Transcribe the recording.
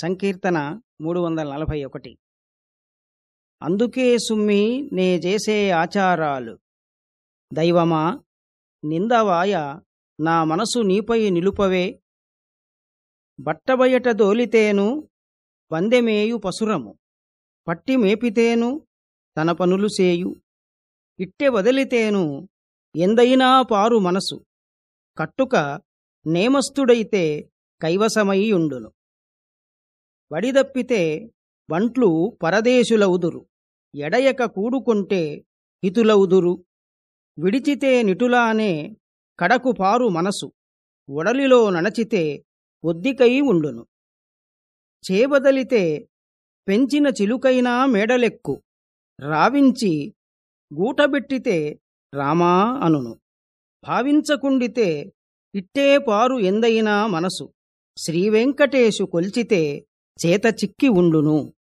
సంకీర్తన మూడు వందల నలభై ఒకటి. అందుకే సుమ్మి నే చేసే ఆచారాలు. దైవమా నిందవాయ నా మనసు నీపై నిలుపవే. బట్టబయట దోలితేను వందెమేయు పసురము. పట్టి మేపితేను తన పనులు సేయు. ఇట్టె వదిలితేను ఎందైనా పారు మనసు. కట్టుక నేమస్తుడైతే కైవసమయ్యుండును. వడిదప్పితే బంట్లు పరదేశులవుదురు. ఎడయక కూడుకుంటే హితులవుదురు. విడిచితే నిటులానే కడకు పారు మనసు. ఒడలిలో నడచితే ఒద్దికై ఉండును. చేబదలితే పెంచిన చిలుకైనా మేడలెక్కు. రావించి గూటబెట్టితే రామా అనును. భావించకుండితే ఇట్టే పారు ఎందైనా మనసు. శ్రీవెంకటేశు కొల్చితే చేత చిక్కి ఉండును.